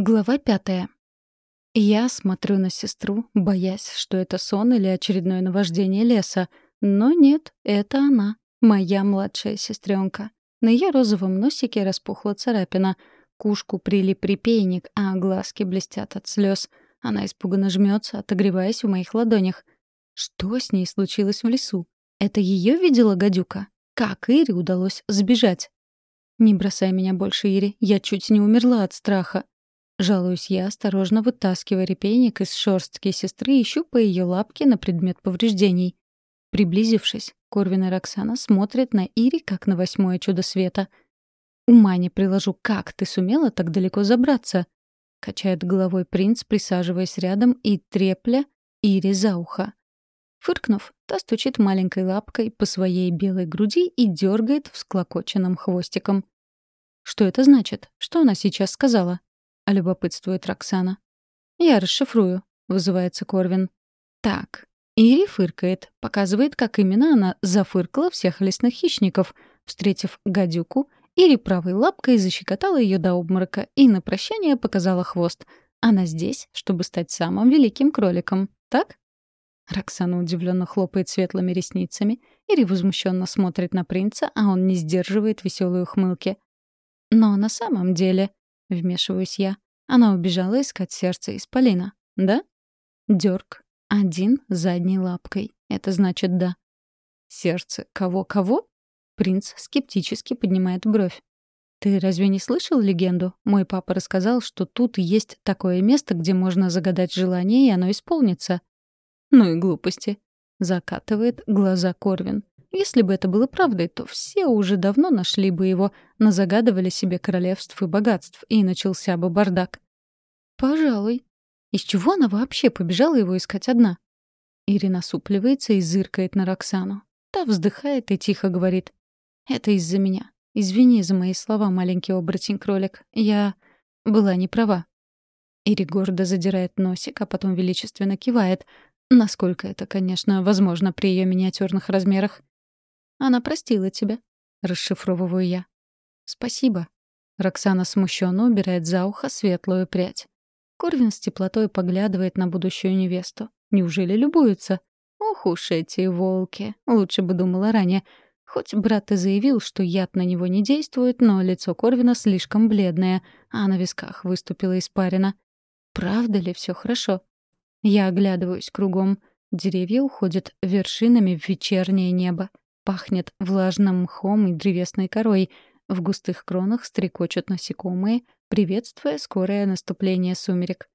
Глава пятая. Я смотрю на сестру, боясь, что это сон или очередное наваждение леса. Но нет, это она, моя младшая сестренка. На ее розовом носике распухла царапина. К ушку прилип репейник, а глазки блестят от слез. Она испуганно жмется, отогреваясь в моих ладонях. Что с ней случилось в лесу? Это ее видела гадюка? Как Ире удалось сбежать? «Не бросай меня больше, Ири, я чуть не умерла от страха», Жалуюсь я, осторожно вытаскивая репейник из шерстки сестры и щупая ее лапки на предмет повреждений. Приблизившись, Корвин и Роксана смотрят на Ири, как на восьмое чудо света. «Ума не приложу, как ты сумела так далеко забраться?» — качает головой принц, присаживаясь рядом и трепля Ири за ухо. Фыркнув, та стучит маленькой лапкой по своей белой груди и дергает всклокоченным хвостиком. «Что это значит? Что она сейчас сказала?» — любопытствует Роксана. «Я расшифрую», — вызывается Корвин. «Так». Ири фыркает, показывает, как именно она зафыркала всех лесных хищников. Встретив гадюку, Ири правой лапкой защекотала ее до обморока и на прощание показала хвост. Она здесь, чтобы стать самым великим кроликом, так? Роксана удивленно хлопает светлыми ресницами. Ири возмущенно смотрит на принца, а он не сдерживает веселые ухмылки. Но на самом деле — вмешиваюсь я. Она убежала искать сердце Исполина. Да? Дёрг. Один задней лапкой. Это значит «да». Сердце кого-кого? Принц скептически поднимает бровь. «Ты разве не слышал легенду? Мой папа рассказал, что тут есть такое место, где можно загадать желание, и оно исполнится». «Ну и глупости», — закатывает глаза Корвин. Если бы это было правдой, то все уже давно нашли бы его, назагадывали себе королевств и богатств, и начался бы бардак. «Пожалуй. Из чего она вообще побежала его искать одна?» Ирина супливается и зыркает на Роксану. Та вздыхает и тихо говорит. «Это из-за меня. Извини за мои слова, маленький оборотень-кролик. Я была не права». Ири гордо задирает носик, а потом величественно кивает. Насколько это, конечно, возможно при ее миниатюрных размерах. Она простила тебя», — расшифровываю я. «Спасибо». Роксана смущенно убирает за ухо светлую прядь. Корвин с теплотой поглядывает на будущую невесту. Неужели любуются? Ох уж эти волки. Лучше бы думала ранее. Хоть брат и заявил, что яд на него не действует, но лицо Корвина слишком бледное, а на висках выступила испарина. Правда ли все хорошо? Я оглядываюсь кругом. Деревья уходят вершинами в вечернее небо. Пахнет влажным мхом и древесной корой. В густых кронах стрекочут насекомые, приветствуя скорое наступление сумерек.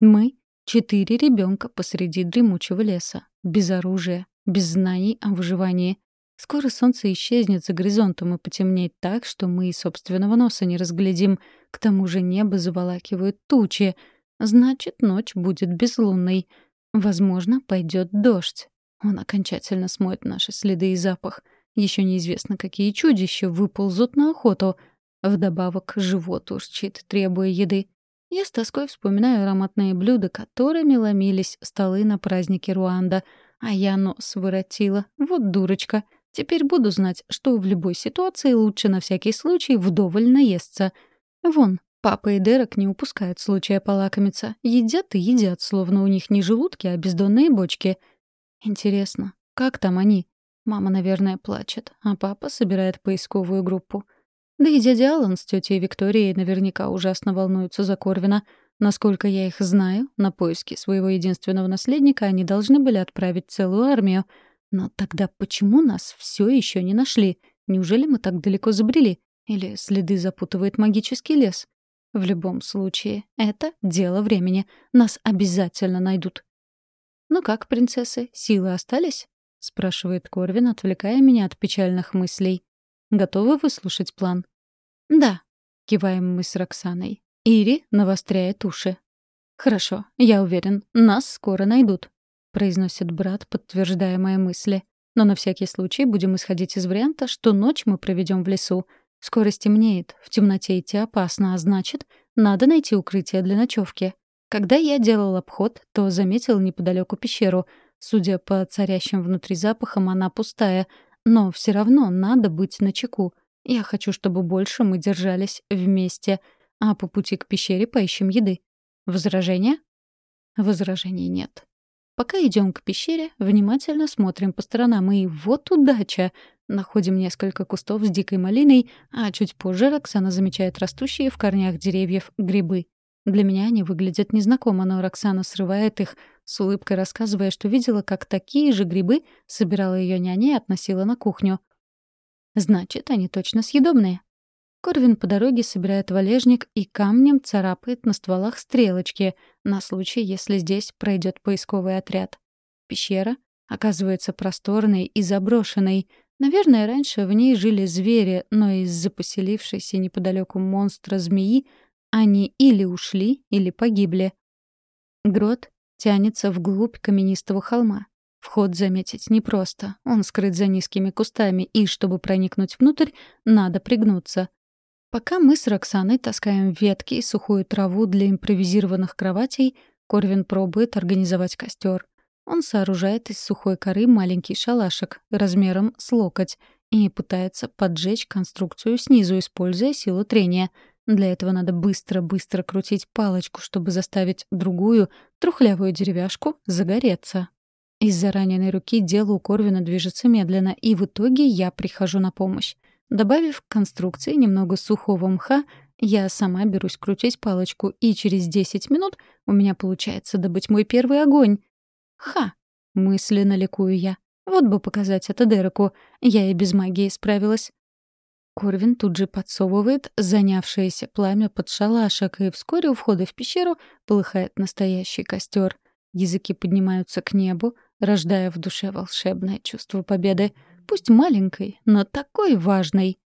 Мы — четыре ребенка посреди дремучего леса, без оружия, без знаний о выживании. Скоро солнце исчезнет за горизонтом и потемнеет так, что мы и собственного носа не разглядим. К тому же небо заволакивают тучи. Значит, ночь будет безлунной. Возможно, пойдет дождь. Он окончательно смоет наши следы и запах. Еще неизвестно, какие чудища выползут на охоту. Вдобавок живот урчит, требуя еды. Я с тоской вспоминаю ароматные блюда, которыми ломились столы на празднике Руанда. А я нос воротила. Вот дурочка. Теперь буду знать, что в любой ситуации лучше на всякий случай вдоволь наесться. Вон, папа и Дерек не упускают случая полакомиться. Едят и едят, словно у них не желудки, а бездонные бочки — Интересно, как там они? Мама, наверное, плачет, а папа собирает поисковую группу. Да и дядя Аллан с тетей Викторией наверняка ужасно волнуются за Корвина. Насколько я их знаю, на поиски своего единственного наследника они должны были отправить целую армию. Но тогда почему нас все еще не нашли? Неужели мы так далеко забрели? Или следы запутывает магический лес? В любом случае, это дело времени. Нас обязательно найдут. «Ну как, принцессы, силы остались?» — спрашивает Корвин, отвлекая меня от печальных мыслей. «Готовы выслушать план?» «Да», — киваем мы с Роксаной. Ири навостряет уши. «Хорошо, я уверен, нас скоро найдут», — произносит брат, подтверждая мои мысли. «Но на всякий случай будем исходить из варианта, что ночь мы проведем в лесу. Скоро стемнеет, в темноте идти опасно, а значит, надо найти укрытие для ночевки. Когда я делал обход, то заметил неподалеку пещеру. Судя по царящим внутри запахам, она пустая. Но все равно надо быть начеку. Я хочу, чтобы больше мы держались вместе. а по пути к пещере поищем еды. Возражения? Возражений нет. Пока идем к пещере, внимательно смотрим по сторонам, и вот удача! Находим несколько кустов с дикой малиной, а чуть позже Роксана замечает растущие в корнях деревьев грибы. Для меня они выглядят незнакомо, но Роксана срывает их, с улыбкой рассказывая, что видела, как такие же грибы собирала ее няня и относила на кухню. Значит, они точно съедобные. Корвин по дороге собирает валежник и камнем царапает на стволах стрелочки на случай, если здесь пройдет поисковый отряд. Пещера оказывается просторной и заброшенной. Наверное, раньше в ней жили звери, но из-за поселившейся неподалеку монстра змеи они или ушли, или погибли. Грот тянется вглубь каменистого холма. Вход заметить непросто. Он скрыт за низкими кустами, и, чтобы проникнуть внутрь, надо пригнуться. Пока мы с Роксаной таскаем ветки и сухую траву для импровизированных кроватей, Корвин пробует организовать костер. Он сооружает из сухой коры маленький шалашик размером с локоть и пытается поджечь конструкцию снизу, используя силу трения. Для этого надо быстро-быстро крутить палочку, чтобы заставить другую, трухлявую деревяшку, загореться. Из-за раненой руки дело у Корвина движется медленно, и в итоге я прихожу на помощь. Добавив к конструкции немного сухого мха, я сама берусь крутить палочку, и через 10 минут у меня получается добыть мой первый огонь. Ха! Мысленно ликую я. Вот бы показать это Дереку. Я и без магии справилась. Корвин тут же подсовывает занявшееся пламя под шалашек, и вскоре у входа в пещеру полыхает настоящий костер. Языки поднимаются к небу, рождая в душе волшебное чувство победы пусть маленькой, но такой важной.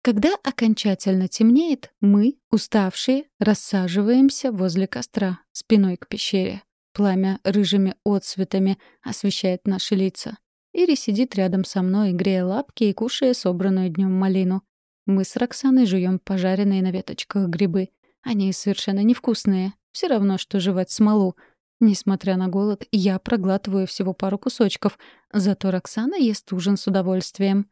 Когда окончательно темнеет, мы, уставшие, рассаживаемся возле костра, спиной к пещере. Пламя рыжими отсветами освещает наши лица. Ири сидит рядом со мной, грея лапки и кушая собранную днем малину. Мы с Роксаной жуем пожаренные на веточках грибы. Они совершенно невкусные. Все равно, что жевать смолу — Несмотря на голод, я проглатываю всего пару кусочков, зато Роксана ест ужин с удовольствием.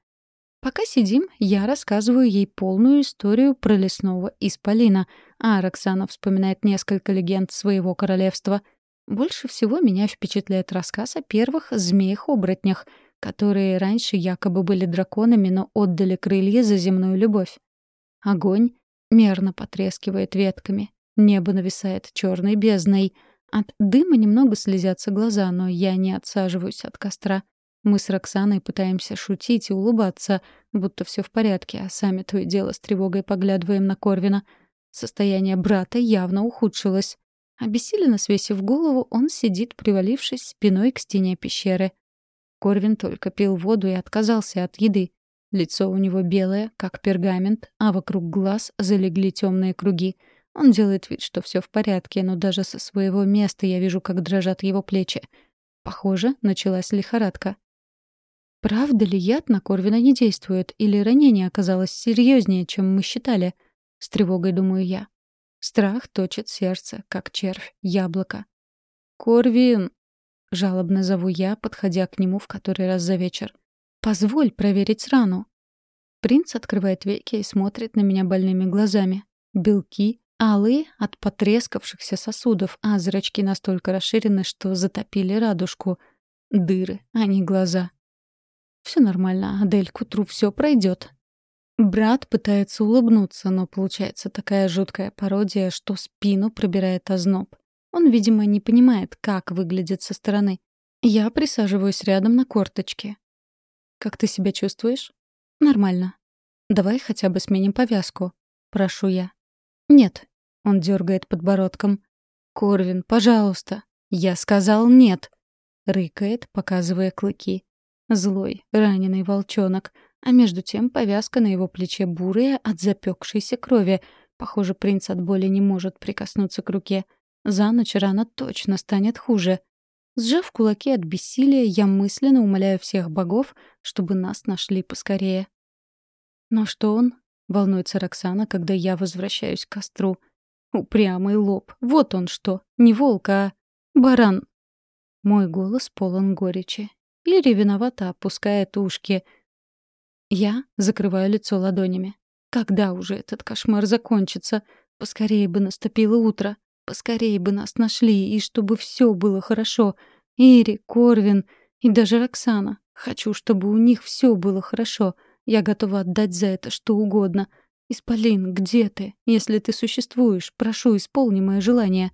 Пока сидим, я рассказываю ей полную историю про лесного исполина, а Роксана вспоминает несколько легенд своего королевства. Больше всего меня впечатляет рассказ о первых змеях-оборотнях, которые раньше якобы были драконами, но отдали крылья за земную любовь. Огонь мерно потрескивает ветками, небо нависает черной бездной — от дыма немного слезятся глаза, но я не отсаживаюсь от костра. Мы с Роксаной пытаемся шутить и улыбаться, будто все в порядке, а сами то и дело с тревогой поглядываем на Корвина. Состояние брата явно ухудшилось. Обессиленно свесив голову, он сидит, привалившись спиной к стене пещеры. Корвин только пил воду и отказался от еды. Лицо у него белое, как пергамент, а вокруг глаз залегли темные круги — он делает вид, что все в порядке, но даже со своего места я вижу, как дрожат его плечи. Похоже, началась лихорадка. Правда ли яд на Корвина не действует, или ранение оказалось серьезнее, чем мы считали? С тревогой думаю я. Страх точит сердце, как червь, яблоко. «Корвин!» — жалобно зову я, подходя к нему в который раз за вечер. «Позволь проверить рану». Принц открывает веки и смотрит на меня больными глазами. Белки, Алые от потрескавшихся сосудов, а зрачки настолько расширены, что затопили радужку. Дыры, а не глаза. Все нормально, Адель, к утру все пройдет. Брат пытается улыбнуться, но получается такая жуткая пародия, что спину пробирает озноб. Он, видимо, не понимает, как выглядит со стороны. Я присаживаюсь рядом на корточке. «Как ты себя чувствуешь?» «Нормально. Давай хотя бы сменим повязку», — прошу я. «Нет», — он дергает подбородком. «Корвин, пожалуйста». «Я сказал нет», — рыкает, показывая клыки. Злой, раненый волчонок, а между тем повязка на его плече бурая от запекшейся крови. Похоже, принц от боли не может прикоснуться к руке. За ночь рана точно станет хуже. Сжав кулаки от бессилия, я мысленно умоляю всех богов, чтобы нас нашли поскорее. Но что он? — волнуется Роксана, когда я возвращаюсь к костру. Упрямый лоб. Вот он что. Не волк, а баран. Мой голос полон горечи. Лири виновата, опускает ушки. Я закрываю лицо ладонями. Когда уже этот кошмар закончится? Поскорее бы наступило утро. Поскорее бы нас нашли, и чтобы все было хорошо. Ири, Корвин и даже Роксана. Хочу, чтобы у них все было хорошо. Я готова отдать за это что угодно. Исполин, где ты? Если ты существуешь, прошу, исполни мое желание.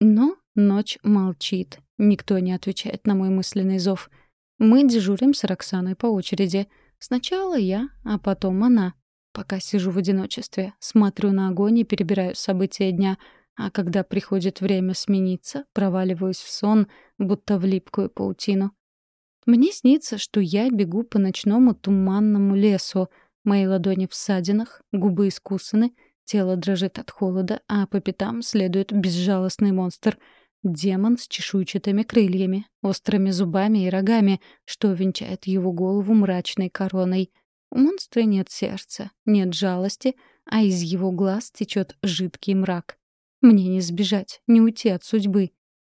Но ночь молчит. Никто не отвечает на мой мысленный зов. Мы дежурим с Роксаной по очереди. Сначала я, а потом она. Пока сижу в одиночестве, смотрю на огонь и перебираю события дня — а когда приходит время смениться, проваливаюсь в сон, будто в липкую паутину. Мне снится, что я бегу по ночному туманному лесу. Мои ладони в ссадинах, губы искусаны, тело дрожит от холода, а по пятам следует безжалостный монстр — Демон с чешуйчатыми крыльями, острыми зубами и рогами, что венчает его голову мрачной короной. У монстра нет сердца, нет жалости, а из его глаз течет жидкий мрак. Мне не сбежать, не уйти от судьбы.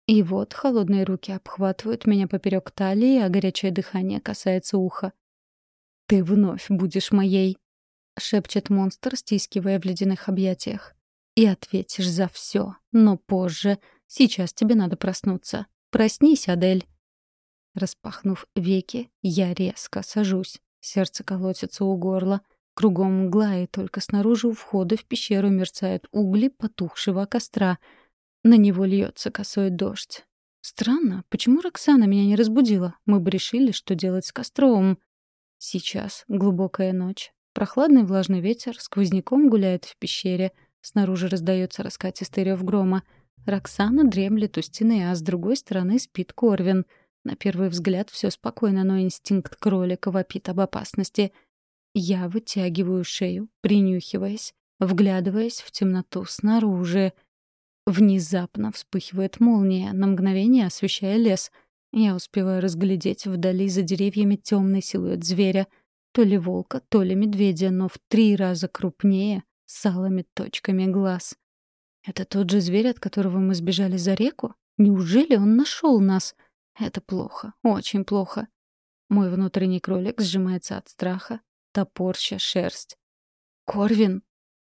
И вот холодные руки обхватывают меня поперек талии, а горячее дыхание касается уха. «Ты вновь будешь моей», — шепчет монстр, стискивая в ледяных объятиях. «И ответишь за все, но позже. Сейчас тебе надо проснуться. Проснись, Адель». Распахнув веки, я резко сажусь. Сердце колотится у горла — Кругом мгла, и только снаружи у входа в пещеру мерцают угли потухшего костра. На него льется косой дождь. Странно, почему Роксана меня не разбудила? Мы бы решили, что делать с костром. Сейчас глубокая ночь. Прохладный влажный ветер сквозняком гуляет в пещере. Снаружи раздается раскатистый рев грома. Роксана дремлет у стены, а с другой стороны спит Корвин. На первый взгляд все спокойно, но инстинкт кролика вопит об опасности — я вытягиваю шею, принюхиваясь, вглядываясь в темноту снаружи. Внезапно вспыхивает молния, на мгновение освещая лес. Я успеваю разглядеть вдали за деревьями темный силуэт зверя. То ли волка, то ли медведя, но в три раза крупнее, с алыми точками глаз. Это тот же зверь, от которого мы сбежали за реку? Неужели он нашел нас? Это плохо, очень плохо. Мой внутренний кролик сжимается от страха, топорща шерсть. «Корвин!»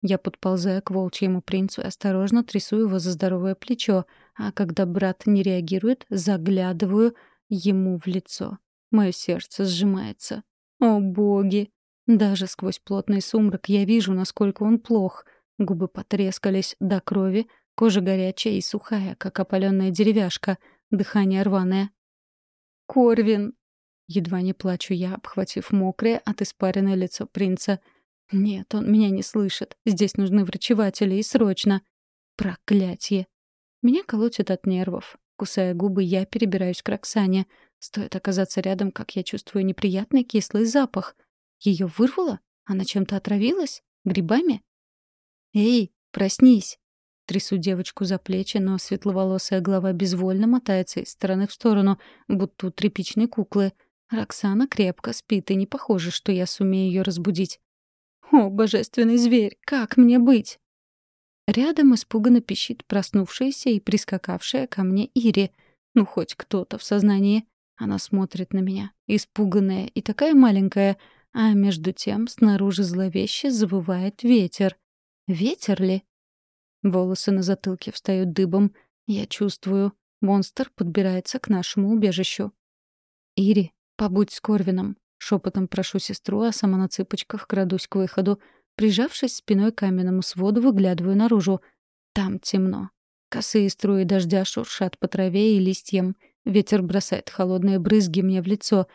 Я подползаю к волчьему принцу и осторожно трясу его за здоровое плечо, а когда брат не реагирует, заглядываю ему в лицо. Мое сердце сжимается. О, боги! Даже сквозь плотный сумрак я вижу, насколько он плох. Губы потрескались до крови, кожа горячая и сухая, как опаленная деревяшка, дыхание рваное. «Корвин!» Едва не плачу я, обхватив мокрое от испаренное лицо принца. Нет, он меня не слышит. Здесь нужны врачеватели и срочно. Проклятье. Меня колотит от нервов. Кусая губы, я перебираюсь к Роксане. Стоит оказаться рядом, как я чувствую неприятный кислый запах. Ее вырвало? Она чем-то отравилась? Грибами? «Эй, проснись!» Трясу девочку за плечи, но светловолосая голова безвольно мотается из стороны в сторону, будто у тряпичной куклы — Роксана крепко спит, и не похоже, что я сумею ее разбудить. «О, божественный зверь, как мне быть?» Рядом испуганно пищит проснувшаяся и прискакавшая ко мне Ири. Ну, хоть кто-то в сознании. Она смотрит на меня, испуганная и такая маленькая, а между тем снаружи зловеще завывает ветер. Ветер ли? Волосы на затылке встают дыбом. Я чувствую, монстр подбирается к нашему убежищу. «Ири, «Побудь с Корвином», — шепотом прошу сестру, а сама на цыпочках крадусь к выходу. Прижавшись спиной к каменному своду, выглядываю наружу. Там темно. Косые струи дождя шуршат по траве и листьям. Ветер бросает холодные брызги мне в лицо.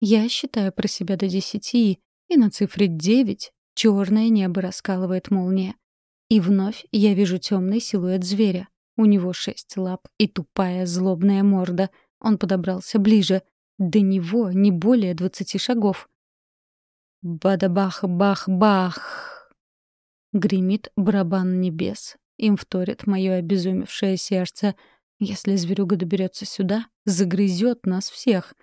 Я считаю про себя до десяти, и на цифре девять черное небо раскалывает молния. И вновь я вижу темный силуэт зверя. У него шесть лап и тупая злобная морда. Он подобрался ближе. До него не более двадцати шагов. Бадабах-бах-бах! Гремит барабан небес. Им вторит мое обезумевшее сердце. Если зверюга доберется сюда, загрызет нас всех.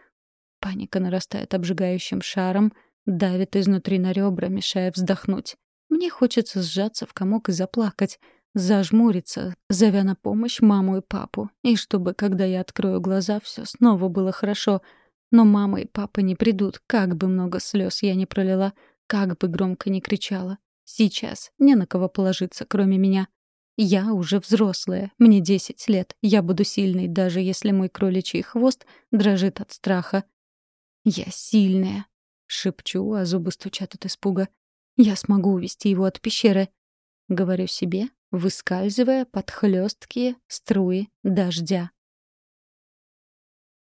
Паника нарастает обжигающим шаром, давит изнутри на ребра, мешая вздохнуть. Мне хочется сжаться в комок и заплакать, зажмуриться, зовя на помощь маму и папу, и чтобы, когда я открою глаза, все снова было хорошо — но мама и папа не придут, как бы много слез я ни пролила. Как бы громко ни кричала. Сейчас не на кого положиться, кроме меня. Я уже взрослая, мне десять лет. Я буду сильной, даже если мой кроличий хвост дрожит от страха. Я сильная, шепчу, а зубы стучат от испуга. Я смогу увести его от пещеры. Говорю себе, выскальзывая под хлесткие струи дождя.